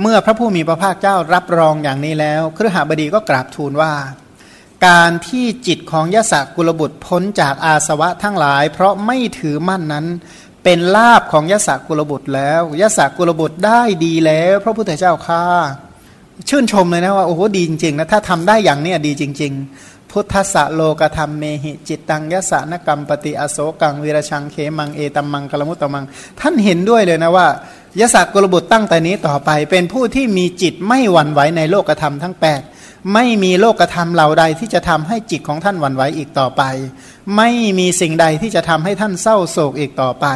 เมื่อพระผู้มีพระภาคเจ้ารับรองอย่างนี้แล้วครหบดีก็กราบทูลว่า การที่จิตของยศกุลบุตรพ้นจากอาสวะทั้งหลาย เพราะไม่ถือมั่นนั้น เป็นลาบของยศกุลบุตรแล้วยศกุลบุตรได้ดีแล้ว พระพุทธเจ้าค่าชื่นชมเลยนะว่าโอ้โหดีจริงๆนะถ้าทำได้อย่างนี้ดีจริง ๆ พุทธะโลกธรรมเมหิจิตตังยสานกรรมปฏิอโศกังวีรชังเขมังเอตัมมังกลมุตตมัง ท่านเห็นด้วยเลยนะว่ายศกุลบุตรตั้งแต่นี้ต่อไป เป็นผู้ที่มีจิตไม่หวั่นไหวในโลกธรรมทั้ง 8 ไม่มีโลกธรรมเหล่าใดที่จะทำให้จิตของท่านหวั่นไหวอีกต่อไป ไม่มีสิ่งใดที่จะทำให้ท่านเศร้าโศกอีกต่อไป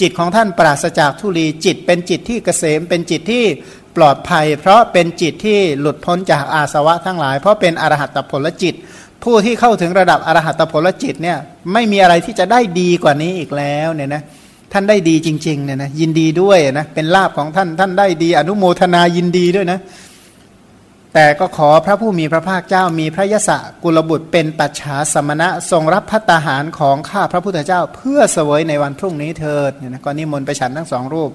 จิตของท่านปราศจากทุลีจิตเป็นจิตที่เกษมเป็นจิตที่ปลอดภัย เพราะเป็นจิตที่หลุดพ้นจากอาสวะทั้งหลาย เพราะเป็นอรหัตผลจิต ผู้ที่เข้าถึงระดับอรหัตผลจิตเนี่ยไม่มีอะไรที่จะได้ดีกว่านี้อีกแล้วเนี่ยนะท่านได้ดีจริงๆเนี่ยนะยินดีด้วยนะเป็นลาบของท่านท่านได้ดี อนุโมทนายินดีด้วยนะ แต่ก็ขอพระผู้มีพระภาคเจ้ามีพระยศกุลบุตรเป็นปัจฉาสมณะทรงรับพัตตาหารของข้าพระพุทธเจ้า เพื่อเสวยในวันพรุ่งนี้เถิดเนี่ยนะก็นิมนต์ไปฉันทั้งสองรูป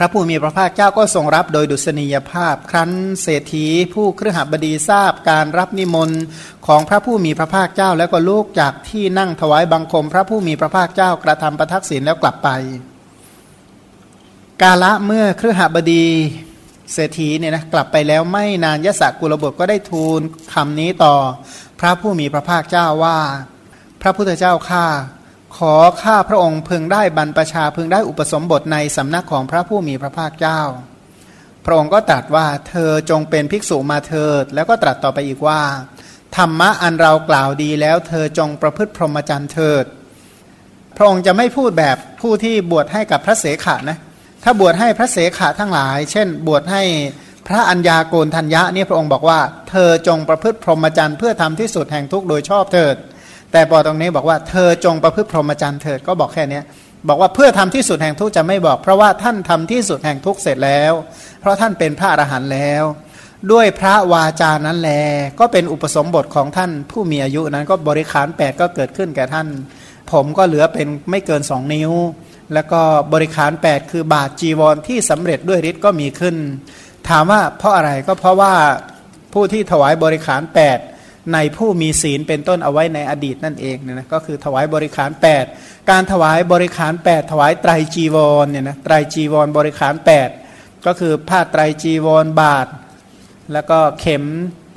พระผู้มีพระภาคเจ้าก็ทรงรับโดยดุษณียภาพ ครั้นเศรษฐีผู้เครือหบดีทราบการรับนิมนต์ของพระผู้มีพระภาคเจ้าแล้วก็ลูกจากที่นั่งถวายบังคม พระผู้มีพระภาคเจ้ากระทำประทักษิณแล้วกลับไป กาละเมื่อเครือหบดีเศรษฐีเนี่ยนะกลับไปแล้วไม่นานยศกุลบุตรก็ได้ทูลคำนี้ต่อ พระผู้มีพระภาคเจ้าว่า พระพุทธเจ้าข้า ขอข้าพระองค์พึงได้บรรพชาพึงได้อุปสมบทในสำนักของพระผู้มีพระภาคเจ้า พระองค์ก็ตรัสว่าเธอจงเป็นภิกษุมาเถิด แล้วก็ตรัสต่อไปอีกว่า ธรรมะอันเรากล่าวดีแล้ว เธอจงประพฤติพรหมจรรย์เถิด พระองค์จะไม่พูดแบบผู้ที่บวชให้กับพระเสขะนะถ้าบวชให้พระเสขะทั้งหลาย เช่น บวชให้พระัญญาโกนทัญญะนี่พระองค์บอกว่า เธอจงประพฤติพรหมจรรย์เพื่อทำที่สุดแห่งทุกโดยชอบเถิด แต่พอตรงนี้บอกว่าเธอจงประพฤติพรหมจรรย์เถิดก็บอกแค่นี้บอกว่าเพื่อทำที่สุดแห่งทุกจะไม่บอก เพราะว่าท่านทำที่สุดแห่งทุกเสร็จแล้ว เพราะท่านเป็นพระอรหันต์แล้ว ด้วยพระวาจานั้นแล ก็เป็นอุปสมบทของท่านผู้มีอายุนั้นก็บริขารแปดก็เกิดขึ้นแก่ท่าน ผมก็เหลือเป็นไม่เกินสองนิ้ว แล้วก็บริขารแปดคือบาทจีวรที่สำเร็จด้วยฤทธิ์ก็มีขึ้น ถามว่าเพราะอะไรก็เพราะว่าผู้ที่ถวายบริขารแปด ในผู้มีศีลเป็นต้นเอาไว้ในอดีตนั่นเองเนี่ยนะก็คือถวายบริขาร 8 การถวายบริขาร 8 ถวายไตรจีวรเนี่ยนะไตรจีวรบริขาร 8 ก็คือผ้าไตรจีวรบาท แล้วก็เข็ม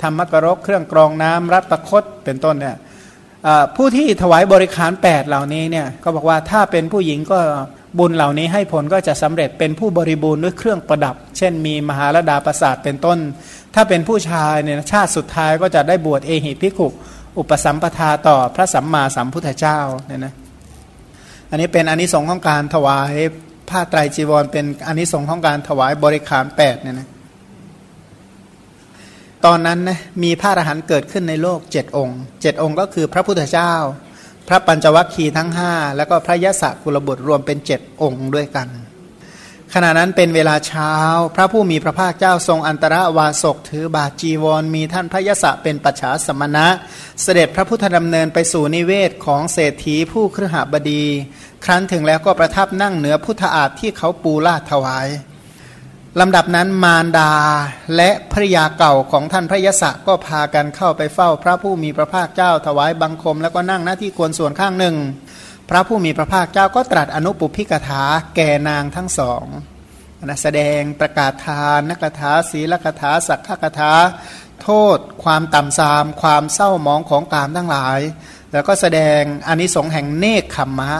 ธรรมกรกเครื่องกรองน้ำรัตคตเป็นต้นเนี่ยผู้ที่ถวายบริขาร 8 เหล่านี้เนี่ยก็บอกว่าถ้าเป็นผู้หญิงก็บุญเหล่านี้ให้ผลก็จะสำเร็จเป็นผู้บริบูรณ์ด้วยเครื่องประดับ เช่นมีมหาลดาประสาทเป็นต้น ถ้าเป็นผู้ชายเนี่ยชาติสุดท้ายก็จะได้บวชเอหิพิขุอุปสัมปทาต่อพระสัมมาสัมพุทธเจ้าเนี่ยนะอันนี้เป็นอนนิสงส์ของการถวายผ้าไตรจีวร เป็นอนนิสงส์ของการถวายบริขารแปดเนี่ยนะตอนนั้นนะมีพระอรหันต์เกิดขึ้นในโลกเจ็ดองค์เจ็ดองค์ก็คือพระพุทธเจ้า พระปัญจวัคคีย์ทั้งห้าแล้วก็พระยะศกุลบุตรรวมเป็นเจ็ดองค์ด้วยกัน ขณะนั้นเป็นเวลาเช้า พระผู้มีพระภาคเจ้าทรงอันตรวาสกถือบาจีวร มีท่านพระยศเป็นปัจฉาสมณะ เสด็จพระพุทธดำเนินไปสู่นิเวศของเศรษฐีผู้ครหบดี ครั้นถึงแล้วก็ประทับนั่งเหนือพุทธอาฏที่เขาปูลาดถวายลำดับนั้นมารดาและภริยาเก่าของท่านพระยศก็พากันเข้าไปเฝ้า พระผู้มีพระภาคเจ้าถวายบังคม แล้วก็นั่งหน้าที่ควรส่วนข้างหนึ่ง พระผู้มีพระภาคเจ้าก็ตรัสอนุปุพิกถาแก่นางทั้งสองนะแสดงประกาศทานนักถาศีลกถาสักขกถาโทษ ความต่ำทราม ความเศร้ามองของกามทั้งหลาย แล้วก็แสดงอนิสงส์แห่งเนคขมมะ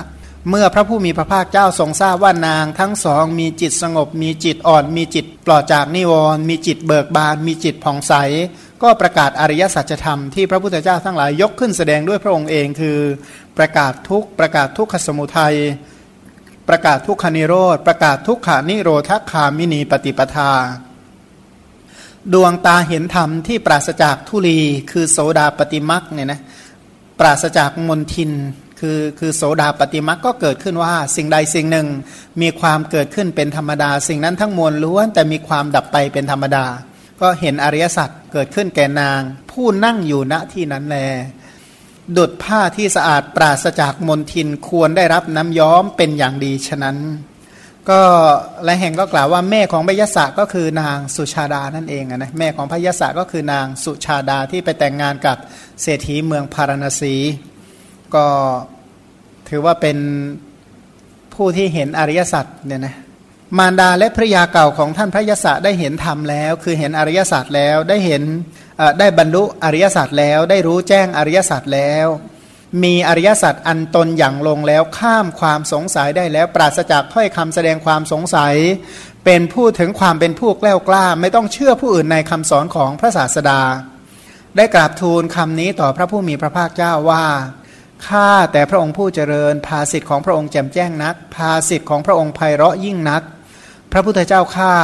เมื่อพระผู้มีพระภาคเจ้าทรงทราบว่านางทั้งสอง มีจิตสงบ มีจิตอ่อน มีจิตปลอดจากนิวรณ์มีจิตเบิกบาน มีจิตผ่องใส ก็ประกาศอริยสัจธรรมที่พระพุทธเจ้าทั้งหลายยกขึ้นแสดงด้วยพระองค์เองคือ ประกาศทุกประกาศทุกขสมุทัย ประกาศทุกขานิโรธ ประกาศทุกขานิโรธคามินีปฏิปทา ดวงตาเห็นธรรมที่ปราศจากทุลี คือโสดาปฏิมักเนี่ยนะปราศจากมนทินคือคือโสดาปฏิมักก็เกิดขึ้นว่า สิ่งใดสิ่งหนึ่งมีความเกิดขึ้นเป็นธรรมดา สิ่งนั้นทั้งมวลล้วน แต่มีความดับไปเป็นธรรมดา ก็เห็นอริยสัจเกิดขึ้นแก่นาง ผู้นั่งอยู่ณที่นั้นแล ดุดผ้าที่สะอาดปราศจากมลทินควรได้รับน้ำย้อมเป็นอย่างดีฉะนั้น ก็และแห่งก็กล่าวว่าแม่ของพยศก็คือนางสุชาดานั่นเองนะแม่ของพยศก็คือนางสุชาดาที่ไปแต่งงานกับเศรษฐีเมืองพาราณสี ก็ถือว่าเป็นผู้ที่เห็นอริยสัจเนี่ยนะ มารดาและภระยาเก่าของท่านพระยศได้เห็นธรรมแล้ว คือเห็นอริยสัจแล้วได้เห็นได้บรรลุอริยสัจแล้ว ได้รู้แจ้งอริยสัจแล้ว มีอริยสัจอันตนอย่างลงแล้วข้ามความสงสัยได้แล้ว ปราศจากถ้อยคำแสดงความสงสัย เป็นผู้ถึงความเป็นผู้กล้ากล้า ไม่ต้องเชื่อผู้อื่นในคำสอนของพระศาสดา ได้กราบทูลคำนี้ต่อพระผู้มีพระภาคเจ้าว่าข้าแต่พระองค์ผู้เจริญภาสิทธิ์ของพระองค์แจ่มแจ้งนักภาสิทธิ์ของพระองค์ไพเราะยิ่งนัก พระพุทธเจ้าข้า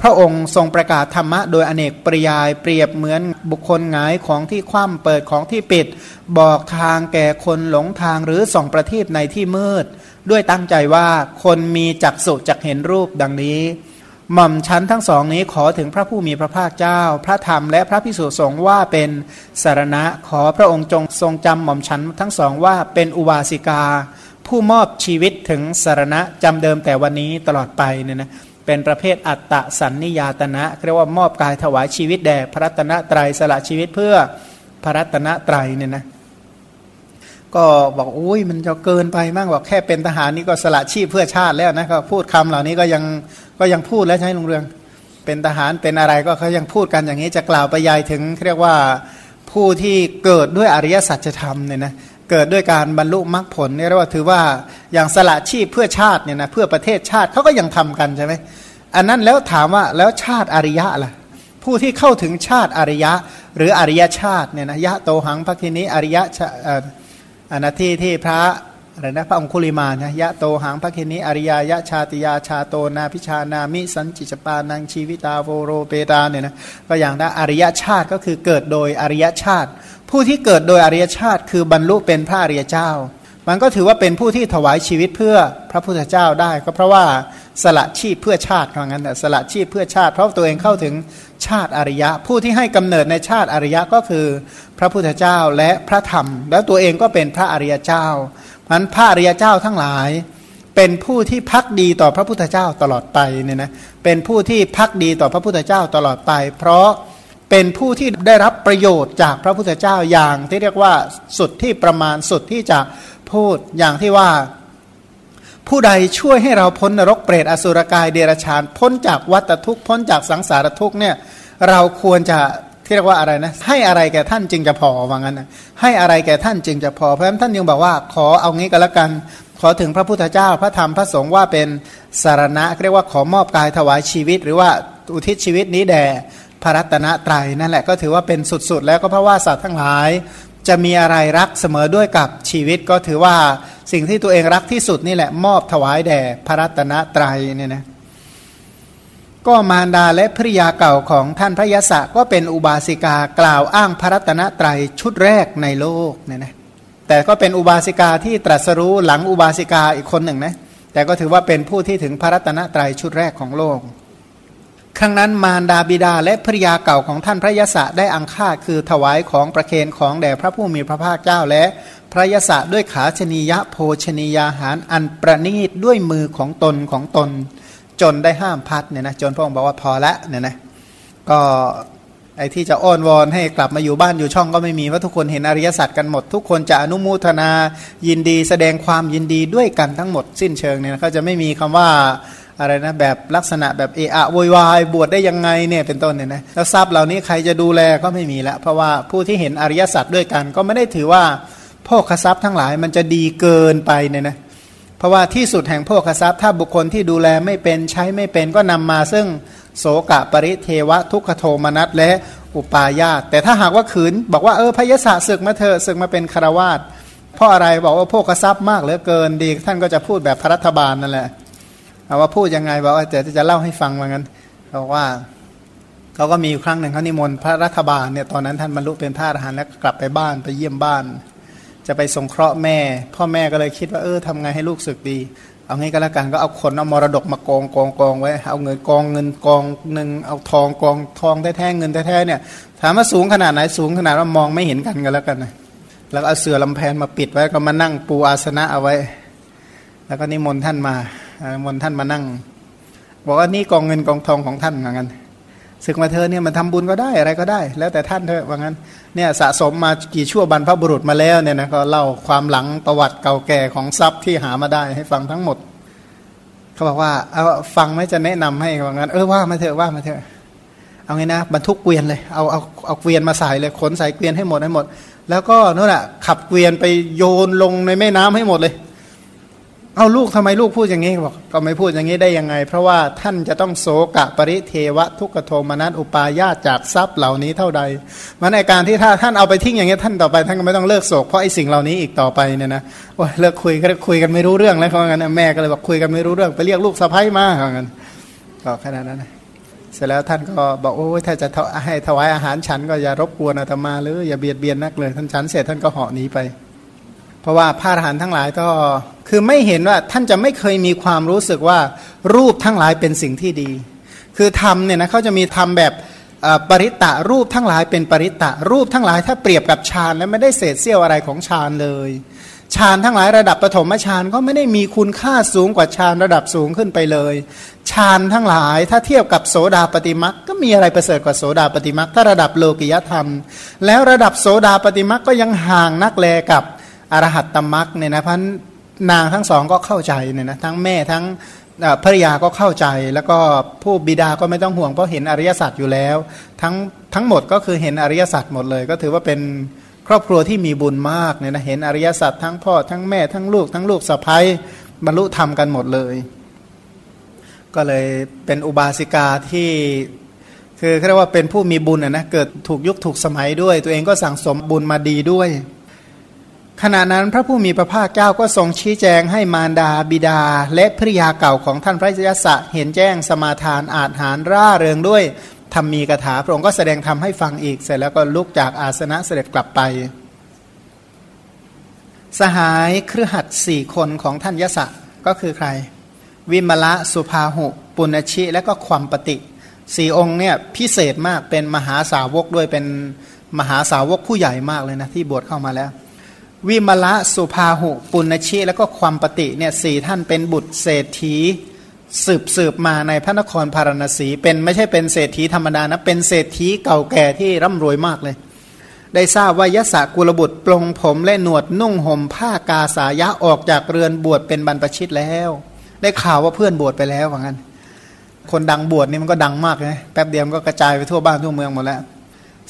พระองค์ทรงประกาศธรรมะโดยอเนกปริยายเปรียบเหมือนบุคคลหงายของที่คว่ำเปิดของที่ปิด บอกทางแก่คนหลงทางหรือส่องประทีปในที่มืด ด้วยตั้งใจว่าคนมีจักสุจักเห็นรูปดังนี้หม่อมชั้นทั้งสองนี้ขอถึงพระผู้มีพระภาคเจ้า พระธรรมและพระพิสุสงฆ์ว่าเป็นสารณะขอพระองค์จงทรงจำหม่อมชั้นทั้งสองว่าเป็นอุบาสิกา ผู้มอบชีวิตถึงสารณะจำเดิมแต่วันนี้ตลอดไปเนี่ยนะเป็นประเภทอัตตะสันนิยาตนะเรียกว่ามอบกายถวายชีวิตแด่พระรัตนตรัยสละชีวิตเพื่อพระรัตนตรัยเนี่ยนะก็บอกอุ้ยมันจะเกินไปมากบอกแค่เป็นทหารนี่ก็สละชีพเพื่อชาติแล้วนะก็พูดคำเหล่านี้ก็ยังก็ยังพูดแล้วใช่ลุงเรือง เป็นทหารเป็นอะไรก็เขายังพูดกันอย่างนี้จะกล่าวไปยายถึงเรียกว่าผู้ที่เกิดด้วยอริยสัจธรรมเนี่ยนะเเกิดด้วยการบรรลุมรรคผลเนี่เรียกว่าถือว่าอย่างสละชีพเพื่อชาติเนี่ยนะเพื่อประเทศชาติเขาก็ยังทำกันใช่ไหมอันนั้นแล้วถามว่าแล้วชาติอริยะล่ะผู้ที่เข้าถึงชาติอริยะ หรืออริยชาติเนี่ยนะยะโตหังพระคินิอริยะอันที่ที่พระอะไรนะพระองคุลิมานะยะโตหังพระคินิอริยายะชาติยาชาโตนาพิชานามิสันจิจปานังชีวิตาโวโรเปตาเนี่ยนะก็อย่างนั้นอริยชาติก็คือเกิดโดยอริยชาติ ผู้ที่เกิดโดยอริยชาติ คือบรรลุเป็นพระอริยเจ้า มันก็ถือว่าเป็นผู้ที่ถวายชีวิตเพื่อพระพุทธเจ้าได้ ก็เพราะว่าสละชีพเพื่อชาติว่างั้นสละชีพเพื่อชาติ เพราะตัวเองเข้าถึงชาติอริยะ ผู้ที่ให้กำเนิดในชาติอริยะก็คือพระพุทธเจ้าและพระธรรม แล้วตัวเองก็เป็นพระอริยเจ้ามันพระอริยเจ้าทั้งหลาย เป็นผู้ที่พักดีต่อพระพุทธเจ้าตลอดไปเนี่ยนะเป็นผู้ที่พักดีต่อพระพุทธเจ้าตลอดไป เพราะ เป็นผู้ที่ได้รับประโยชน์จากพระพุทธเจ้าอย่างที่เรียกว่าสุดที่ประมาณสุดที่จะพูดอย่างที่ว่า ผู้ใดช่วยให้เราพ้นนรกเปรตอสุรกายเดรัจฉานพ้นจากวัฏทุกข์พ้นจากสังสารทุกข์เนี่ยเราควรจะที่เรียกว่าอะไรนะให้อะไรแก่ท่านจึงจะพอว่างั้นนะให้อะไรแก่ท่านจึงจะพอเพราะฉะนั้นท่านยังบอกว่าขอเอางี้ก็แล้วกัน ขอถึงพระพุทธเจ้าพระธรรมพระสงฆ์ว่าเป็นสารณะเรียกว่าขอมอบกายถวายชีวิต หรือว่าอุทิศชีวิตนี้แด่ พระรัตนตรัยนั่นแหละก็ถือว่าเป็นสุดๆ แล้วก็เพราะว่าสัตว์ทั้งหลาย จะมีอะไรรักเสมอด้วยกับชีวิตก็ถือว่าสิ่งที่ตัวเองรักที่สุดนี่แหละมอบถวายแด่พระรัตนตรัยเนี่ยนะก็มารดาและภริยาเก่าของท่านพระยศก็เป็นอุบาสิกากล่าวอ้างพระรัตนตรัยชุดแรกในโลกเนี่ยนะแต่ก็เป็นอุบาสิกาที่ตรัสรู้หลังอุบาสิกาอีกคนหนึ่งนะแต่ก็ถือว่าเป็นผู้ที่ถึงพระรัตนตรัยชุดแรกของโลก ครั้งนั้นมารดาบิดาและภริยาเก่าของท่านพระยศได้อังคาคือถวายของประเคนของแด่พระผู้มีพระภาคเจ้าและพระยศด้วยขาชนียะโภชนียาหารอันประณีตด้วยมือของตนของตน จนได้ห้ามพัดเนี่ยนะจนพระองค์บอกว่าพอละเนี่ยนะก็ไอ้ที่จะอ้อนวอนให้กลับมาอยู่บ้านอยู่ช่องก็ไม่มีว่าะทุกคนเห็นอริยสัจกันหมด ทุกคนจะอนุโมทนายินดีแสดงความยินดีด้วยกันทั้งหมดสิ้นเชิงเนี่ยเขาจะไม่มีคำว่า อะไรนะแบบลักษณะแบบเอะอะโวยวายบวชได้ยังไงเนี่ยเป็นต้นเนี่ยนะแล้วทรัพย์เหล่านี้ใครจะดูแลก็ไม่มีละเพราะว่าผู้ที่เห็นอริยสัจด้วยกัน ก็ไม่ได้ถือว่าพวกทรัพย์ทั้งหลายมันจะดีเกินไปเนี่ยนะเพราะว่าที่สุดแห่งโภคทรัพย์ถ้าบุคคลที่ดูแลไม่เป็นใช้ไม่เป็นก็นำมาซึ่งโสกะปริเทวะทุกขโทมนัสและอุปาญาตแต่ถ้าหากว่าขืน บอกว่าเออพยศศึกมาเถอะศึกมาเป็นคารวาสเพราะอะไรบอกว่าโภคทรัพย์มากเหลือเกินดี ท่านก็จะพูดแบบพระรัฐบาลนั่นแหละ เอาว่าพูดยังไงบอกว่าจะจะเล่าให้ฟังว่างั้นบอกว่าเขาก็มีอยู่ครั้งหนึ่งเขานิมนต์พระรัฐบาลเนี่ยตอนนั้นท่านบรรลุเป็นพระอรหันต์แล้วกลับไปบ้านไปเยี่ยมบ้าน จะไปสงเคราะห์แม่ พ่อแม่ก็เลยคิดว่าเออทำไงให้ลูกศึกดี เอางี้ก็แล้วกันก็เอาคนเอามรดกมากองกองกองไว้ เอาเงินกองเงินกองหนึ่งเอาทองกองทองแท้ๆเงินแท้ๆเนี่ยถามว่าสูงขนาดไหนสูงขนาดว่ามองไม่เห็นกันกันแล้วกันนะแล้วเอาเสือลำแพนมาปิดไว้ก็มานั่งปูอาสนะเอาไว้ แล้วก็นิมนต์ท่านมา มนท่านมานั่ง บอกว่านี่กองเงินกองทองของท่านเหมือนกันศึกมาเธอเนี่ยมันทำบุญก็ได้อะไรก็ได้ แล้วแต่ท่านเถอะว่างั้นเนี่ยสะสมมากี่ชั่วบรรพบุรุษมาแล้วเนี่ยนะก็เล่าความหลังประวัติเก่าแก่ของทรัพย์ที่หามาได้ให้ฟังทั้งหมด เขาบอกว่าเอาฟังไม่จะแนะนำให้ว่างั้น เออว่ามาเถอะว่ามาเถอะเอาไงนะบรรทุกเกวียนเลยเอาเอาเอาเกวียนมาใส่เลยขนใส่เกวียนให้หมดให้หมด แล้วก็นู่นแหะขับเกวียนไปโยนลงในแม่น้ำให้หมดเลย เอาลูกทำไมลูกพูดอย่างนี้บอกก็ไม่พูดอย่างนี้ได้ยังไง เพราะว่าท่านจะต้องโศกะปริเทวะทุกขโทมนัสอุปายาจากทรัพย์เหล่านี้เท่าใด มันในการที่ถ้าท่านเอาไปทิ้งอย่างนี้ท่านต่อไป ท่านก็ไม่ต้องเลิกโศกเพราะไอ้สิ่งเหล่านี้อีกต่อไปเนี่ยนะโอ้ยเลิกคุยก็คุยกันไม่รู้เรื่องแล้วเขางั้นแม่ก็เลยบอกคุยกันไม่รู้เรื่องไปเรียกลูกสะพ้ายมาเขางั้นก็แค่นั้นนะเสร็จแล้วท่านก็บอกโอ้ยถ้าจะให้ถวายอาหารฉันก็อย่ารบกวนอาตมาหรืออย่าเบียดเบียนนักเลยท่านฉันเสร็จท่านก็เหาะหนีไป เพราะว่าพระอรหันต์ทั้งหลายก็คือไม่เห็นว่าท่านจะไม่เคยมีความรู้สึกว่ารูปทั้งหลายเป็นสิ่งที่ดี คือธรรมเนี่ยนะเขาจะมีธรรมแบบปริตตะรูปทั้งหลายเป็นปริตตะรูปทั้งหลายถ้าเปรียบกับฌานแล้วไม่ได้เศษเสี้ยวอะไรของฌานเลยฌานทั้งหลายระดับปฐมฌานก็ไม่ได้มีคุณค่าสูงกว่าฌานระดับสูงขึ้นไปเลยฌานทั้งหลายถ้าเทียบกับโสดาปฏิมักก็มีอะไรประเสริฐกว่าโสดาปฏิมักถ้าระดับโลกิยธรรม แล้วระดับโสดาปฏิมักก็ยังห่างนักแลกับ อรหัตตมักเนี่ยนะพันนางทั้งสองก็เข้าใจเนี่ยนะทั้งแม่ทั้งภริยาก็เข้าใจ แล้วก็ผู้บิดาก็ไม่ต้องห่วงเพราะเห็นอริยสัจอยู่แล้ว ทั้งทั้งหมดก็คือเห็นอริยสัจหมดเลย ก็ถือว่าเป็นครอบครัวที่มีบุญมากเนี่ยนะเห็นอริยสัจทั้งพ่อทั้งแม่ทั้งลูกทั้งลูกสะพ้ายบรรลุธรรมกันหมดเลย ก็เลยเป็นอุบาสิกาที่คือเรียกว่าเป็นผู้มีบุญนะเกิดถูกยุคถูกสมัยด้วย ตัวเองก็สั่งสมบุญมาดีด้วย ขณะนั้นพระผู้มีพระภาคเจ้าก็ทรงชี้แจงให้มารดาบิดา และภริยาเก่าของท่านพระยศะเห็นแจ้งสมาทานอาจหารร่าเริงด้วยธรรมมีกถาพระองค์ก็แสดงธรรมให้ฟังอีกเสร็จแล้วก็ลุกจากอาสนะเสด็จกลับไป สหายเครือขัดสี่คนของท่านยศะก็คือใคร วิมละสุภาหุ ปุณชิและก็ความปฏิสี่องค์เนี่ยพิเศษมากเป็นมหาสาวกด้วยเป็นมหาสาวกผู้ใหญ่มากเลยนะที่บวชเข้ามาแล้ว วิมละสุภาหุ ปุณชีแล้วก็ความปฏิเนี่ยสี่ท่านเป็นบุตรเศรษฐี สืบสืบมาในพระนครพาราณสี เป็นไม่ใช่เป็นเศรษฐีธรรมดานะเป็นเศรษฐีเก่าแก่ที่ร่ำรวยมากเลย ได้ทราบว่ายศกุลบุตรปลงผมและหนวดนุ่งห่มผ้ากาสายะออกจากเรือนบวชเป็นบรรพชิตแล้ว ได้ข่าวว่าเพื่อนบวชไปแล้วว่างั้น คนดังบวชนี่มันก็ดังมากเลยแป๊บเดียวก็กระจายไปทั่วบ้านทั่วเมืองหมดแล้ว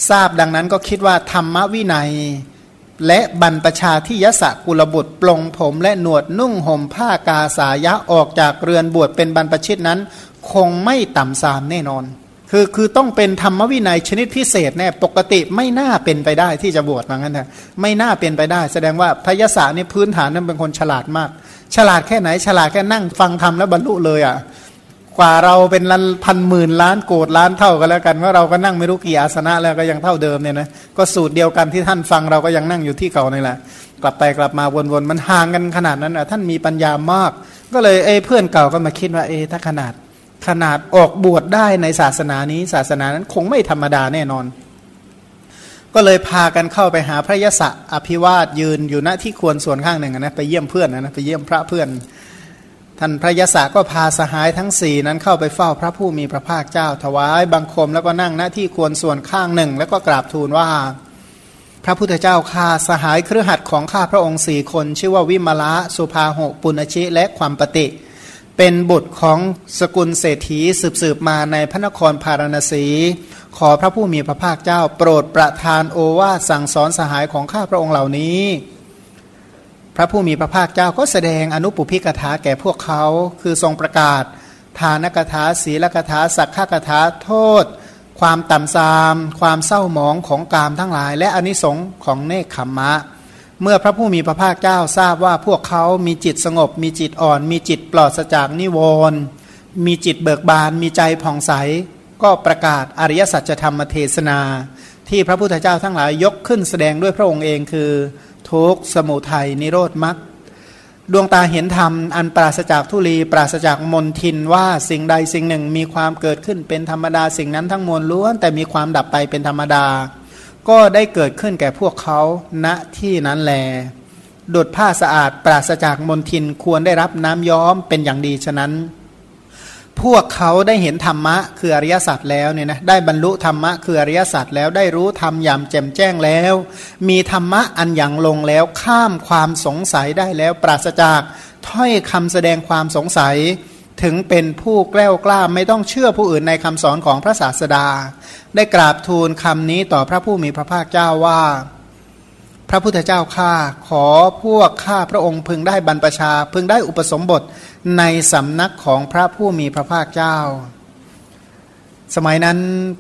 ทราบดังนั้นก็คิดว่าธรรมวินัย และบรรปชาที่ยศกุลบุตรปลงผมและหนวดนุ่งห่มผ้ากาสายะออกจากเรือนบวชเป็นบรรพชิตนั้น คงไม่ต่ำสามแน่นอน คือคือต้องเป็นธรรมวินัยชนิดพิเศษแน่ปกติไม่น่าเป็นไปได้ที่จะบวชมางั้นนะไม่น่าเป็นไปได้ แสดงว่าพยศนี่พื้นฐานนั้นเป็นคนฉลาดมาก ฉลาดแค่ไหนฉลาดแค่นั่งฟังธรรมแล้วบรรลุเลยอะ่ะ กว่าเราเป็นล้านพันหมื่นล้านโกดล้านเท่ากันแล้วกันว่าเราก็นั่งไม่รู้กี่อาสนะแล้วก็ยังเท่าเดิมเนี่ยนะก็สูตรเดียวกันที่ท่านฟังเราก็ยังนั่งอยู่ที่เก่านี่แหละ กลับไปกลับมาวนๆมันห่างกันขนาดนั้นอะท่านมีปัญญามาก ก็เลยเอ้เพื่อนเก่าก็มาคิดว่าเอ้ถ้าขนาดขนาดออกบวชได้ในศาสนานี้ ศาสนานั้นคงไม่ธรรมดาแน่นอน ก็เลยพากันเข้าไปหาพระยศอภิวาทยืนอยู่ณที่ควรส่วนข้างหนึ่งนะไปเยี่ยมเพื่อนนะไปเยี่ยมพระเพื่อน ท่านพระยศก็พาสหายทั้งสี่นั้นเข้าไปเฝ้าพระผู้มีพระภาคเจ้า ถวายบังคมแล้วก็นั่งหน้าที่ควรส่วนข้างหนึ่ง แล้วก็กราบทูลว่า พระพุทธเจ้าข้าสหายเครือขัดของข้าพระองค์สี่คน ชื่อว่าวิมละสุภาหกปุณชิและความปฏิ เป็นบุตรของสกุลเศรษฐีสืบสืบมาในพระนครพาราณสี ขอพระผู้มีพระภาคเจ้า โปรดประทานโอวาสสั่งสอนสหายของข้าพระองค์เหล่านี้ พระผู้มีพระภาคเจ้าก็แสดงอนุปุพิกถาแก่พวกเขา คือทรงประกาศ ทานกถาศีลกถาสักขกถาโทษ ความต่ำซาม ความเศร้าหมองของกามทั้งหลาย และอนิสงของเนคขมมะ เมื่อพระผู้มีพระภาคเจ้าทราบว่าพวกเขามีจิตสงบ มีจิตอ่อน มีจิตปลอดจากนิวรณ์มีจิตเบิกบาน มีใจผ่องใส ก็ประกาศอริยสัจธรรมเทศนา ที่พระพุทธเจ้าทั้งหลายยกขึ้นแสดงด้วยพระองค์เองคือทุกสมุทัยนิโรธมรรคดวงตาเห็นธรรมอันปราศจากทุลี ปราศจากมนทินว่าสิ่งใดสิ่งหนึ่งมีความเกิดขึ้นเป็นธรรมดาสิ่งนั้นทั้งมวลล้วน แต่มีความดับไปเป็นธรรมดา ก็ได้เกิดขึ้นแก่พวกเขาณที่นั้นแลดุดผ้าสะอาดปราศจากมลทินควรได้รับน้ำย้อมเป็นอย่างดีฉะนั้น พวกเขาได้เห็นธรรมะคืออริยสัจแล้วเนี่ยนะได้บรรลุธรรมะคืออริยสัจแล้วได้รู้ธรรมยามแจ่มแจ้งแล้ว มีธรรมะอันอย่างลงแล้วข้ามความสงสัยได้แล้ว ปราศจากถ้อยคำแสดงความสงสัย ถึงเป็นผู้แกล้วกล้าไม่ต้องเชื่อผู้อื่นในคำสอนของพระศาสดา ได้กราบทูลคำนี้ต่อพระผู้มีพระภาคเจ้าว่า พระพุทธเจ้าข้าขอพวกข้าพระองค์พึงได้บรรพชา พึงได้อุปสมบทในสำนักของพระผู้มีพระภาคเจ้า สมัยนั้น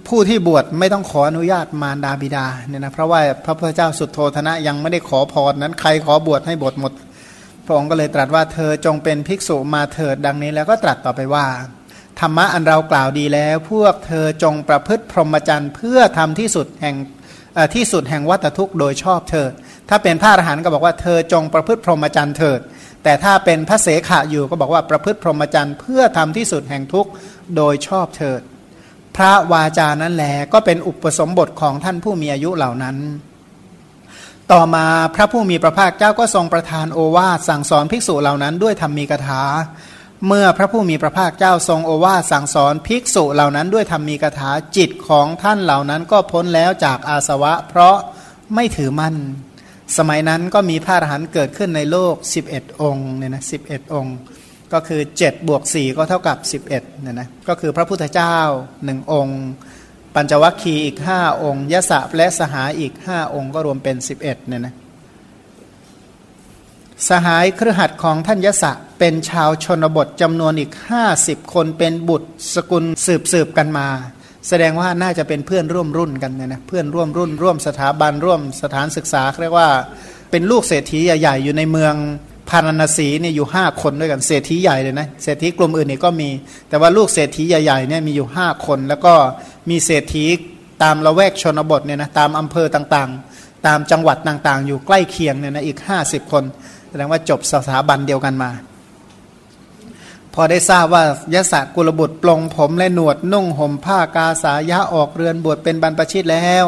ผู้ที่บวชไม่ต้องขออนุญาตมารดาบิดาเนี่ยนะเพราะว่าพระพุทธเจ้าสุดโทธนะยังไม่ได้ขอพรนั้นใครขอบวชให้บวชหมด พระองค์ก็เลยตรัสว่าเธอจงเป็นภิกษุมาเถิดดังนี้แล้วก็ตรัสต่อไปว่าธรรมะอันเรากล่าวดีแล้ว พวกเธอจงประพฤติพรหมจรรย์เพื่อทำที่สุดแห่ง ที่สุดแห่งวัตทุกข์โดยชอบเถิด ถ้าเป็นพระอรหันต์ก็บอกว่าเธอจงประพฤติพรหมจรรย์เถิด แต่ถ้าเป็นพระเสขะอยู่ก็บอกว่าประพฤติพรหมจรรย์เพื่อทำที่สุดแห่งทุกข์โดยชอบเถิด พระวาจานั้นแหลก็เป็นอุปสมบทของท่านผู้มีอายุเหล่านั้น ต่อมาพระผู้มีพระภาคเจ้าก็ทรงประทานโอวาทสั่งสอนภิกษุเหล่านั้นด้วยธรรมีกถา เมื่อพระผู้มีพระภาคเจ้าทรงโอวาสสั่งสอนภิกษุเหล่านั้นด้วยธรรมีกถาจิตของท่านเหล่านั้นก็พ้นแล้วจากอาสวะ เพราะไม่ถือมั่น สมัยนั้นก็มีพระอรหันต์เกิดขึ้นในโลก 11 องค์เนี่ยนะสิองค์ ก็คือ7บวก4ก็เท่ากับ 11เนี่ยนะก็คือพระพุทธเจ้าหนึ่งองค์ ปัญจวัคคีย์อีก 5 องค์ยะสะและสหายอีก 5 องค์ก็รวมเป็น 11เนี่ยนะ สหายเครือขัดของท่านยศะเป็นชาวชนบทจำนวนอีกห้าสิบคนเป็นบุตรสกุลสืบสืบกันมา แสดงว่าน่าจะเป็นเพื่อนร่วมรุ่นกันเนี่ยนะเพื่อนร่วมรุ่น ร่วมสถาบันร่วมสถานศึกษาเรียกว่าเป็นลูกเศรษฐีใหญ่ๆอยู่ในเมืองพาราณสีเนี่ยอยู่ห้าคนด้วยกันเศรษฐีใหญ่เลยนะเศรษฐีกลุ่มอื่นนี่ก็มี แต่ว่าลูกเศรษฐีใหญ่ๆเนี่ยมีอยู่ห้าคน แล้วก็มีเศรษฐีตามละแวกชนบทเนี่ยนะตามอำเภอต่างๆ ตามจังหวัดต่างๆ อยู่ใกล้เคียงเนี่ยนะอีกห้าสิบคน แสดงว่าจบสถาบันเดียวกันมา พอได้ทราบว่ายะสะกุลบุตรปลงผมและหนวดนุ่งห่มผ้ากาสายะออกเรือนบวชเป็นบรรพชิตแล้ว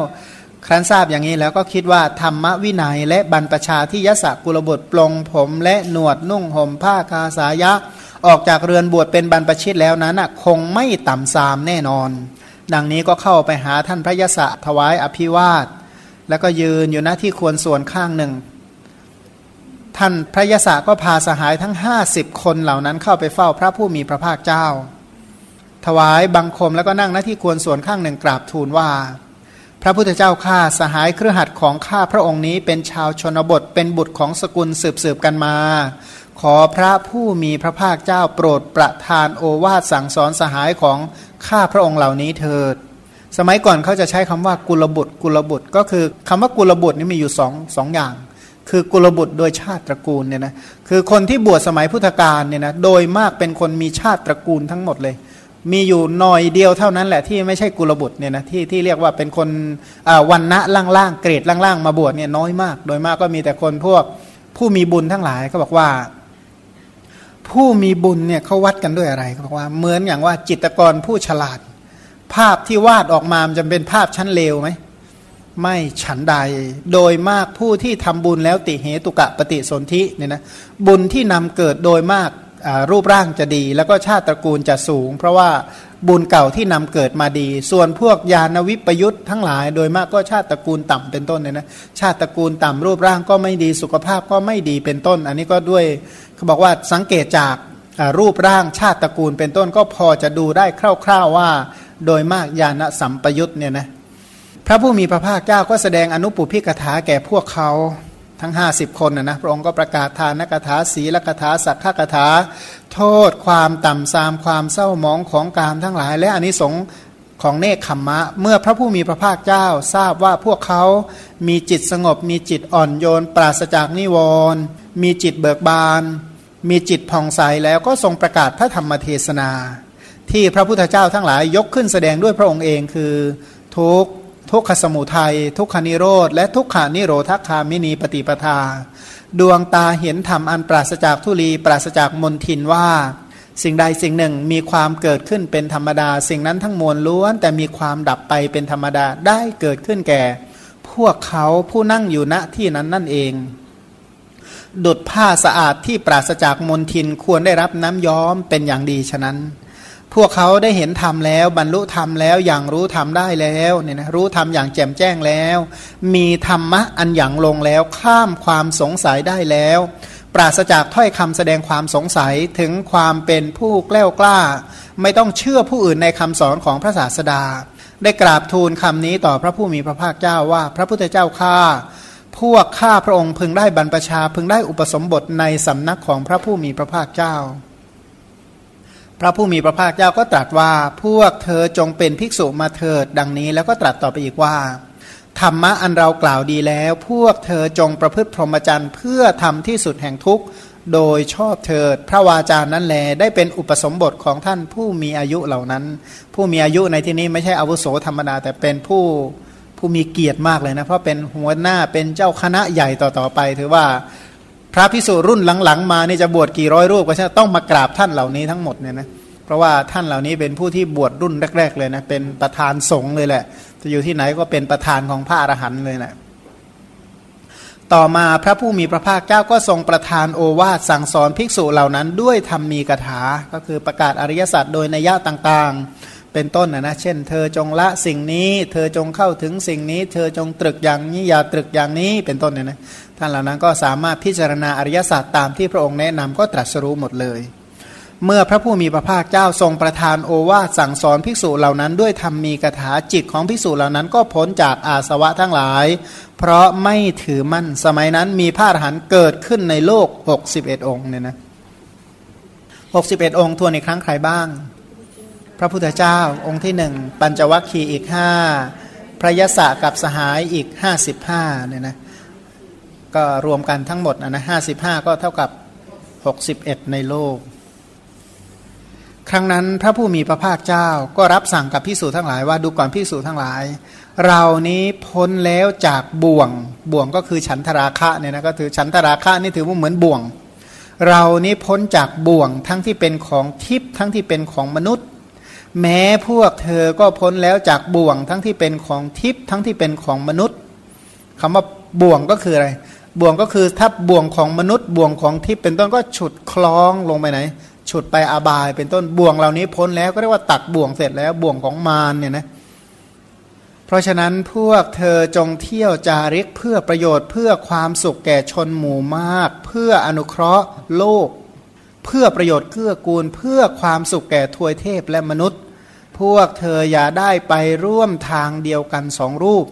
ครั้นทราบอย่างนี้แล้วก็คิดว่าธรรมวินัยและบรรพชาที่ยะสะกุลบุตรปลงผมและหนวดนุ่งห่มผ้ากาสายะออกจากเรือนบวชเป็นบรรพชิตแล้วนั้นคงไม่ต่ำซามแน่นอน ดังนี้ก็เข้าไปหาท่านพระยะสะถวายอภิวาท แล้วก็ยืนอยู่หน้าที่ควรส่วนข้างหนึ่ง ท่านพระยศก็พาสหายทั้งห้าสิบคนเหล่านั้นเข้าไปเฝ้าพระผู้มีพระภาคเจ้า ถวายบังคมแล้วก็นั่งหน้าที่ควรส่วนข้างหนึ่งกราบทูลว่า พระพุทธเจ้าข้าสหายเครือขัดของข้าพระองค์นี้เป็นชาวชนบทเป็นบุตรของสกุลสืบสืบกันมา ขอพระผู้มีพระภาคเจ้าโปรดประทานโอวาทสั่งสอนสหายของข้าพระองค์เหล่านี้เถิด สมัยก่อนเขาจะใช้คำว่ากุลบุตรกุลบุตรก็คือคำว่ากุลบุตรนี่มีอยู่สองสองอย่าง คือกุลบุตรโดยชาติตระกูลเนี่ยนะคือคนที่บวชสมัยพุทธกาลเนี่ยนะโดยมากเป็นคนมีชาติตระกูลทั้งหมดเลย มีอยู่หน่อยเดียวเท่านั้นแหละที่ไม่ใช่กุลบุตรเนี่ยนะที่ที่เรียกว่าเป็นคนวันณะล่างๆเกรดล่างๆ มาบวชเนี่ยน้อยมาก โดยมากก็มีแต่คนพวกผู้มีบุญทั้งหลายเขาบอกว่า ผู้มีบุญเนี่ยเขาวัดกันด้วยอะไรเขาบอกว่าเหมือนอย่างว่าจิตกรผู้ฉลาด ภาพที่วาดออกมาจะเป็นภาพชั้นเลวไหม ไม่ฉันใด โดยมากผู้ที่ทำบุญแล้วติเหตุกะปฏิสนธิเนี่ยนะบุญที่นำเกิดโดยมากรูปร่างจะดี แล้วก็ชาติตระกูลจะสูง เพราะว่าบุญเก่าที่นำเกิดมาดี ส่วนพวกยานวิปยุทธ์ทั้งหลาย โดยมากก็ชาติตระกูลต่ำเป็นต้นเนี่ยนะชาติตระกูลต่ำรูปร่างก็ไม่ดีสุขภาพก็ไม่ดีเป็นต้น อันนี้ก็ด้วยเขาบอกว่าสังเกตจากรูปร่างชาติตระกูลเป็นต้นก็พอจะดูได้คร่าว ๆว่า โดยมากยานสัมปยุทธ์เนี่ยนะ ระผู้มีพระภาคเจ้าก็แสดงอนุปุพิกถาแก่พวกเขาทั้ง 50 คนนะนะพระองค์ก็ประกาศทานนักถาศีลกถาสักขกถา โทษความต่ำซามความเศร้าหมองของกามทั้งหลาย และอนนิสงของเนคขมมะ เมื่อพระผู้มีพระภาคเจ้าทราบว่าพวกเขามีจิตสงบ มีจิตอ่อนโยน ปราศจากนิวรณ์มีจิตเบิกบาน มีจิตผ่องใสแล้วก็ทรงประกาศพระธรรมเทศนา ที่พระพุทธเจ้าทั้งหลายยกขึ้นแสดงด้วยพระองค์เองคือทุก ทุกขสมุทัยทุกขานิโรธและทุกขานิโรธคามินีปฏิปทา ดวงตาเห็นธรรมอันปราศจากทุลี ปราศจากมนทินว่า สิ่งใดสิ่งหนึ่งมีความเกิดขึ้นเป็นธรรมดา สิ่งนั้นทั้งมวลล้วน แต่มีความดับไปเป็นธรรมดาได้เกิดขึ้นแก่ พวกเขาผู้นั่งอยู่ณที่นั้นนั่นเอง ดุดผ้าสะอาดที่ปราศจากมลทินควรได้รับน้ำย้อมเป็นอย่างดีฉะนั้น พวกเขาได้เห็นธรรมแล้ว บรรลุธรรมแล้วอย่างรู้ธรรมได้แล้วเนี่ยนะรู้ธรรมอย่างแจ่มแจ้งแล้ว มีธรรมะอันอย่างลงแล้วข้ามความสงสัยได้แล้ว ปราศจากถ้อยคำแสดงความสงสัยถึงความเป็นผู้แกล้วกล้า ไม่ต้องเชื่อผู้อื่นในคำสอนของพระศาสดา ได้กราบทูลคำนี้ต่อพระผู้มีพระภาคเจ้าว่า พระพุทธเจ้าข้าพวกข้าพระองค์พึงได้บรรพชาพึงได้อุปสมบทในสำนักของพระผู้มีพระภาคเจ้า พระผู้มีพระภาคเจ้าก็ตรัสว่าพวกเธอจงเป็นภิกษุมาเถิดดังนี้ แล้วก็ตรัสต่อไปอีกว่า ธรรมะอันเรากล่าวดีแล้ว พวกเธอจงประพฤติพรหมจรรย์เพื่อทำที่สุดแห่งทุกข์ โดยชอบเถิด พระวาจานั้นแลได้เป็นอุปสมบทของท่านผู้มีอายุเหล่านั้น ผู้มีอายุในที่นี้ไม่ใช่อาวุโสธรรมดาแต่เป็นผู้ผู้มีเกียรติมากเลยนะเพราะเป็นหัวหน้าเป็นเจ้าคณะใหญ่ต่อๆไปถือว่า พระพิสุรุ่นหลังๆ มานี่จะบวชกี่ร้อยรูปก็ใช่ต้องมากราบท่านเหล่านี้ทั้งหมดเนี่ยนะเพราะว่าท่านเหล่านี้เป็นผู้ที่บวชรุ่นแรก ๆ เลยนะเป็นประธานสงฆ์เลยแหละ จะอยู่ที่ไหนก็เป็นประธานของพระอรหันต์เลยแหละต่อมาพระผู้มีพระภาคเจ้าก็ทรงประทานโอวาทสั่งสอนภิกษุเหล่านั้นด้วยธรรมมีกถา ก็คือประกาศอริยสัจโดยนัยยะต่างๆ เป็นต้นนะนะเช่น เธอจงละสิ่งนี้ เธอจงเข้าถึงสิ่งนี้ เธอจงตรึกอย่างนี้อย่าตรึกอย่างนี้เป็นต้นเนี่ยนะท่านเหล่านั้นก็สามารถพิจารณาอริยศาสตร์ตามที่พระองค์แนะนำก็ตรัสรู้หมดเลย เมื่อพระผู้มีพระภาคเจ้าทรงประทานโอวาทสั่งสอนภิกษุเหล่านั้นด้วยธรรมมีกถาจิตของภิกษุเหล่านั้นก็พ้นจากอาสวะทั้งหลาย เพราะไม่ถือมั่นสมัยนั้นมีพระอรหันต์เกิดขึ้นในโลก 61 องค์เนี่ยนะ61 องค์ทวนในครั้งใครบ้าง พระพุทธเจ้าองค์ที่หนึ่งปัญจวัคคีย์อีกห้าพระยศกับสหายอีกห้าสิบห้าเนี่ยนะก็รวมกันทั้งหมดนะนะห้าสิบห้าก็เท่ากับหกสิบเอ็ดในโลก ครั้งนั้นพระผู้มีพระภาคเจ้าก็รับสั่งกับพิสูจทั้งหลายว่าดูก่อนพิสูจทั้งหลาย เรานี้พ้นแล้วจากบ่วงบ่วงก็คือฉันทราคะเนี่ยนะก็ถือฉันทราคะนี่ถือว่าเหมือนบ่วง เรานี้พ้นจากบ่วงทั้งที่เป็นของทิพย์ทั้งที่เป็นของมนุษย์ แม้พวกเธอก็พ้นแล้วจากบ่วงทั้งที่เป็นของทิพย์ทั้งที่เป็นของมนุษย์คำว่าบ่วงก็คืออะไร บ่วงก็คือถ้าบ่วงของมนุษย์ บ่วงของทิพย์เป็นต้นก็ฉุดคล้องลงไปไหน ฉุดไปอาบาย เป็นต้นบ่วงเหล่านี้พ้นแล้วก็เรียกว่าตักบ่วงเสร็จแล้วบ่วงของมารเนี่ยนะเพราะฉะนั้นพวกเธอจงเที่ยวจาริกเพื่อประโยชน์เพื่อความสุขแก่ชนหมู่มาก เพื่ออนุเคราะห์โลก เพื่อประโยชน์เกื้อกูลเพื่อความสุขแก่ทวยเทพและมนุษย์ พวกเธออย่าได้ไปร่วมทางเดียวกันสองรูป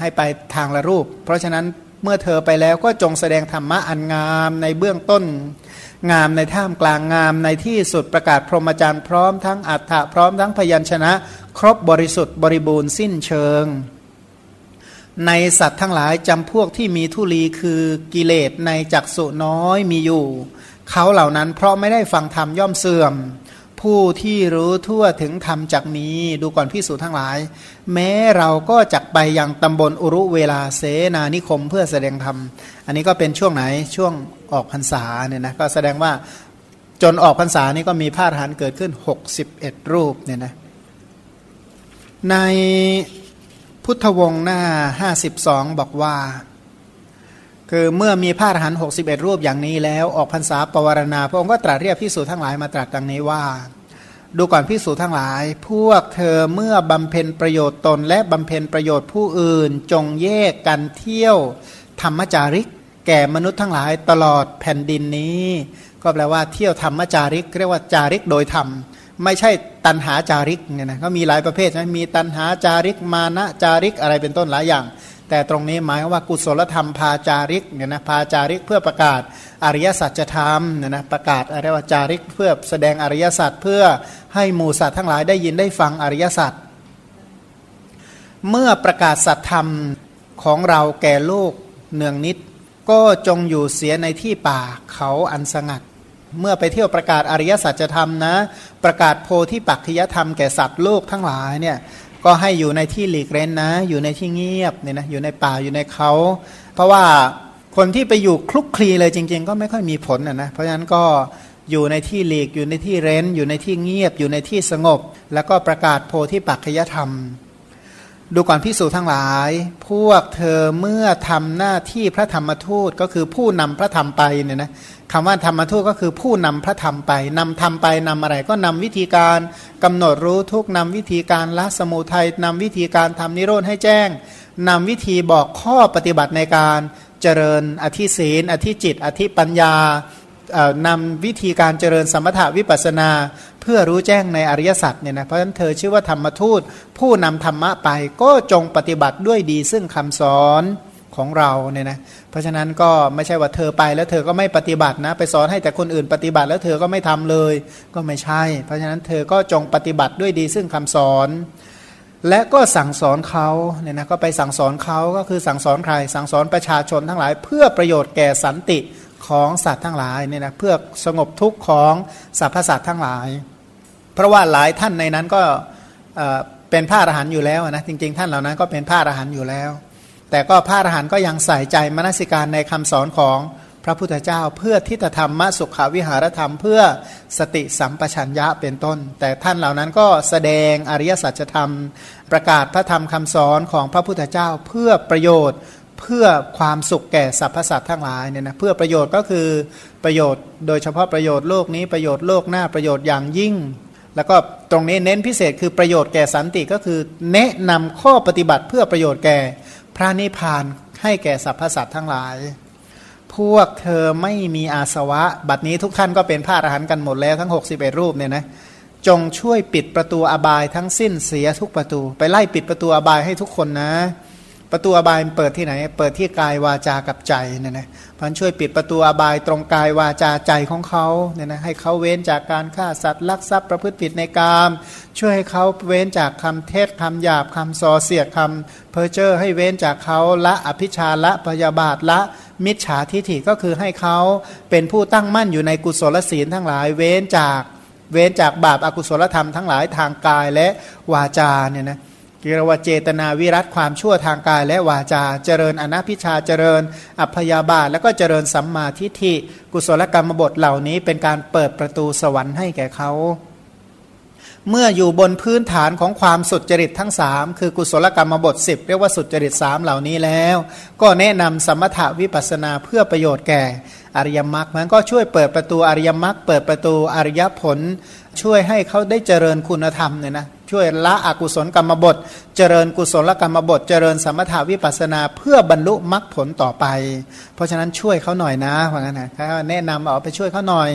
ให้ไปทางละรูป เพราะฉะนั้นเมื่อเธอไปแล้วก็จงแสดงธรรมะอันงามในเบื้องต้น งามในท่ามกลางงามในที่สุดประกาศพรหมจรรย์พร้อมทั้งอัฏฐะพร้อมทั้งพยัญชนะ ครบบริสุทธิ์บริบูรณ์สิ้นเชิง ในสัตว์ทั้งหลายจำพวกที่มีทุลีคือกิเลสในจักสุน้อยมีอยู่ เขาเหล่านั้นเพราะไม่ได้ฟังธรรมย่อมเสื่อม ผู้ที่รู้ทั่วถึงธรรมจากนี้ดูก่อนพิสูจทั้งหลาย แม้เราก็จักไปยังตำบลอุรุเวลาเสนานิคมเพื่อแสดงธรรม อันนี้ก็เป็นช่วงไหนช่วงออกพรรษาเนี่ยนะก็แสดงว่าจนออกพรรษานี่ก็มีพาทหารเกิดขึ้น 61 รูปเนี่ยนะในพุทธวงศ์หน้า 52 บอกว่า คือเมื่อมีพระอรหันต์หกสิบเอ็ดรูปอย่างนี้แล้วออกพรรษาปวารณา พระองค์ก็ตรัสเรียกพิสูจทั้งหลายมาตรัสดังนี้ว่า ดูก่อนพิสูจทั้งหลาย พวกเธอเมื่อบำเพ็ญประโยชน์ตน และบำเพ็ญประโยชน์ผู้อื่น จงแยกกันเที่ยวธรรมจาริก แก่มนุษย์ทั้งหลายตลอดแผ่นดินนี้ ก็แปลว่าเที่ยวธรรมจาริก เรียกว่าจาริกโดยธรรมไม่ใช่ตันหาจาริกเนี่ยนะก็มีหลายประเภทนะมีตันหาจาริกมานะจาริกอะไรเป็นต้นหลายอย่าง แต่ตรงนี้หมายว่ากุศลธรรมพาจาริกเนี่ยนะพาจาริกเพื่อประกาศอริยสัจธรรมเนี่ยนะประกาศอะไรว่าจาริกเพื่อแสดงอริยสัจเพื่อให้หมู่สัตว์ทั้งหลายได้ยินได้ฟังอริยสัจเมื่อประกาศสัจธรรมของเราแก่โลกเนืองนิด ก็จงอยู่เสียในที่ป่าเขาอันสงัด เมื่อไปเที่ยวประกาศอริยสัจธรรมนะ ประกาศโพธิปักขิยธรรมแก่สัตว์โลกทั้งหลายเนี่ย ก็ให้อยู่ในที่หลีกเร้นนะ อยู่ในที่เงียบเนี่ยนะอยู่ในป่าอยู่ในเขา เพราะว่าคนที่ไปอยู่คลุกคลีเลยจริง ๆ ก็ไม่ค่อยมีผลนะนะเพราะฉะนั้นก็อยู่ในที่หลีกอยู่ในที่เร้น อยู่ในที่เงียบ อยู่ในที่สงบ แล้วก็ประกาศโพธิปัจจยธรรม ดูก่อนพิสูจทั้งหลาย พวกเธอเมื่อทำหน้าที่พระธรรมทูตก็คือผู้นำพระธรรมไปเนี่ยนะคำว่าธรรมทูตก็คือผู้นำพระธรรมไปนำธรรมไปนำอะไรก็นำวิธีการกำหนดรู้ทุกนำวิธีการละสมุทัยนำวิธีการทำนิโรธให้แจ้งนำวิธีบอกข้อปฏิบัติในการเจริญอธิศีลอธิจิต อธิปัญญา นำวิธีการเจริญสมถาวิปัสนา เพื่อรู้แจ้งในอริยสัจเนี่ยนะเพราะฉะนั้นเธอชื่อว่าธรรมทูต ผู้นำธรรมะไปก็จงปฏิบัติด้วยดีซึ่งคำสอนของเราเนี่ยนะเพราะฉะนั้นก็ไม่ใช่ว่าเธอไปแล้วเธอก็ไม่ปฏิบัตินะไปสอนให้แต่คนอื่นปฏิบัติแล้วเธอก็ไม่ทำเลยก็ไม่ใช่ เพราะฉะนั้นเธอก็จงปฏิบัติด้วยดีซึ่งคำสอน และก็สั่งสอนเขาเนี่ยนะก็ไปสั่งสอนเขาก็คือสั่งสอนใคร สั่งสอนประชาชนทั้งหลาย เพื่อประโยชน์แก่สันติ ของสัตว์ทั้งหลายเนี่ยนะเพื่อสงบทุกข์ของสรรพสัตว์ทั้งหลาย เพราะว่าหลายท่านในนั้นก็เป็นพระอรหันต์อยู่แล้วนะจริง ๆ ท่านเหล่านั้นก็เป็นพระอรหันต์อยู่แล้ว แต่ก็พระอรหันต์ก็ยังใส่ใจมนสิการในคำสอนของพระพุทธเจ้า เพื่อทิฏฐธรรมสุขวิหารธรรม เพื่อสติสัมปชัญญะเป็นต้น แต่ท่านเหล่านั้นก็แสดงอริยสัจธรรม ประกาศพระธรรมคำสอนของพระพุทธเจ้า เพื่อประโยชน์ เพื่อความสุขแก่สรรพสัตว์ทั้งหลายเนี่ยนะเพื่อประโยชน์ก็คือประโยชน์โดยเฉพาะประโยชน์โลกนี้ประโยชน์โลกหน้าประโยชน์อย่างยิ่ง แล้วก็ตรงนี้เน้นพิเศษคือประโยชน์แก่สันติก็คือแนะนำข้อปฏิบัติเพื่อประโยชน์แก่พระนิพพานให้แก่สรรพสัตว์ทั้งหลาย พวกเธอไม่มีอาสวะ บัดนี้ทุกท่านก็เป็นพระอรหันต์กันหมดแล้วทั้ง 61 รูปเนี่ยนะจงช่วยปิดประตูอบายทั้งสิ้นเสียทุกประตู ไปไล่ปิดประตูอบายให้ทุกคนนะ ประตูอบายเปิดที่ไหน เปิดที่กายวาจากับใจเนี่ยนะพันช่วยปิดประตูอบายตรงกายวาจาใจของเขาเนี่ยนะให้เขาเว้นจากการฆ่าสัตว์ลักทรัพย์ประพฤติผิดในกาม ช่วยให้เขาเว้นจากคำเทศคำหยาบคำซอเสียดคำเพอเจอร์ให้เว้นจากเขาละอภิชาละพยาบาทละมิจฉาทิฐิก็คือให้เขาเป็นผู้ตั้งมั่นอยู่ในกุศลศีลทั้งหลายเว้นจากเว้นจากบาปอากุศลธรรมทั้งหลายทางกายและวาจาเนี่ยนะ กิรวเจตนาวิรัตความชั่วทางกายและวาจา เจริญอนัพิชาเจริญ อัพยาบาท แล้วก็เจริญสัมมาทิฏฐิกุศลกรรมบทเหล่านี้เป็นการเปิดประตูสวรรค์ให้แก่เขา เมื่ออยู่บนพื้นฐานของความสุจริตทั้งสามคือกุศลกรรมบท 10 เรียกว่าสุจริตสามเหล่านี้แล้ว ก็แนะนำสมถวิปัสนาเพื่อประโยชน์แก่อริยมรรคมันก็ช่วยเปิดประตูอริยมรรคเปิดประตูอริยผล ช่วยให้เขาได้เจริญคุณธรรมเนี่ยนะ ช่วยละอกุศลกรรมบท เจริญกุศลกรรมบท เจริญสมถาวิปัสนาเพื่อบรรลุมรรคผลต่อไป เพราะฉะนั้นช่วยเขาหน่อยนะว่างั้นนะแนะนำเอาไปช่วยเขาหน่อย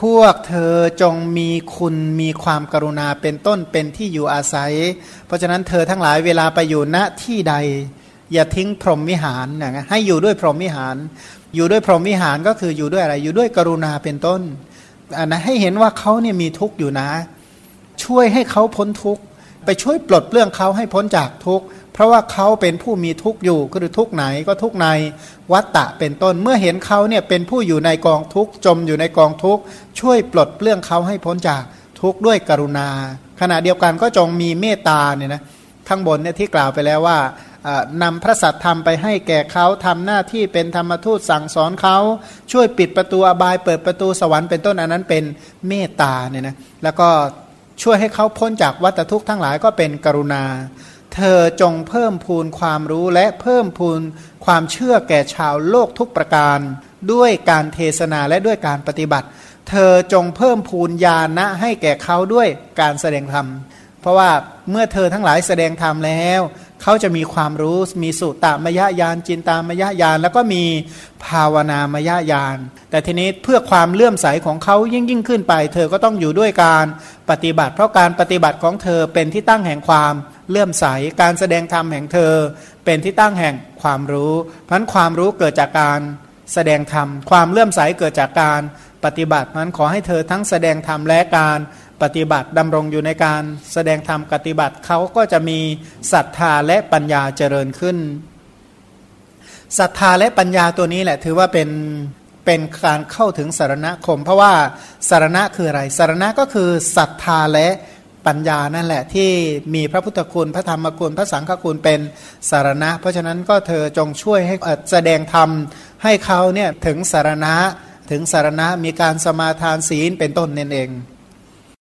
พวกเธอจงมีคุณมีความกรุณาเป็นต้นเป็นที่อยู่อาศัย เพราะฉะนั้นเธอทั้งหลายเวลาไปอยู่ณที่ใด อย่าทิ้งพรหมวิหารนะให้อยู่ด้วยพรหมวิหาร อยู่ด้วยพรหมวิหารก็คืออยู่ด้วยอะไรอยู่ด้วยกรุณาเป็นต้นอันนะให้เห็นว่าเขาเนี่ยมีทุกข์อยู่นะ ช่วยให้เขาพ้นทุกข์ไปช่วยปลดเปลื้องเขาให้พ้นจากทุกข์เพราะว่าเขาเป็นผู้มีทุกข์อยู่ก็คือทุกข์ไหนก็ทุกข์ในวัตตะเป็นต้นเมื่อเห็นเขาเนี่ยเป็นผู้อยู่ในกองทุกข์จมอยู่ในกองทุกข์ช่วยปลดเปลื้องเขาให้พ้นจากทุกข์ด้วยกรุณา ขณะเดียวกันก็จงมีเมตตาเนี่ยนะข้างบนเนี่ยที่กล่าวไปแล้วว่านำพระสัตธรรมไปให้แก่เขาทำหน้าที่เป็นธรรมทูตสั่งสอนเขาช่วยปิดประตูอบายเปิดประตูสวรรค์เป็นต้นอันนั้นเป็นเมตตาเนี่ยนะแล้วก็ ช่วยให้เขาพ้นจากวัฏทุกข์ทั้งหลายก็เป็นกรุณา เธอจงเพิ่มพูนความรู้และเพิ่มพูนความเชื่อแก่ชาวโลกทุกประการ ด้วยการเทศนาและด้วยการปฏิบัติ เธอจงเพิ่มพูนญาณะให้แก่เขาด้วยการแสดงธรรม เพราะว่าเมื่อเธอทั้งหลายแสดงธรรมแล้ว เขาจะมีความรู้มีสุตตามยญาณจินตามยญาณแล้วก็มีภาวนามยญาณแต่ทีนี้เพื่อความเลื่อมใสของเขายิ่งยิ่งขึ้นไป เธอก็ต้องอยู่ด้วยการปฏิบัติ เพราะการปฏิบัติของเธอเป็นที่ตั้งแห่งความเลื่อมใส การแสดงธรรมแห่งเธอ เป็นที่ตั้งแห่งความรู้เพราะนั้นความรู้เกิดจากการแสดงธรรมความเลื่อมใสเกิดจากการปฏิบัติฉะนั้นขอให้เธอทั้งแสดงธรรมและการ ปฏิบัติดำรงอยู่ในการแสดงธรรมปฏิบัติเขาก็จะมีศรัทธาและปัญญาเจริญขึ้นศรัทธาและปัญญาตัวนี้แหละ ถือว่าเป็นเป็นการเข้าถึงสารณคม เพราะว่าสารณะคืออะไรสารณะก็คือศรัทธาและปัญญานั่นแหละที่มีพระพุทธคุณพระธรรมคุณพระสังฆคุณเป็นสารณะ เพราะฉะนั้นก็เธอจงช่วยให้แสดงธรรมให้เขาเนี่ยถึงสารณะถึงสารณะมีการสมาทานศีลเป็นต้นนั่นเอง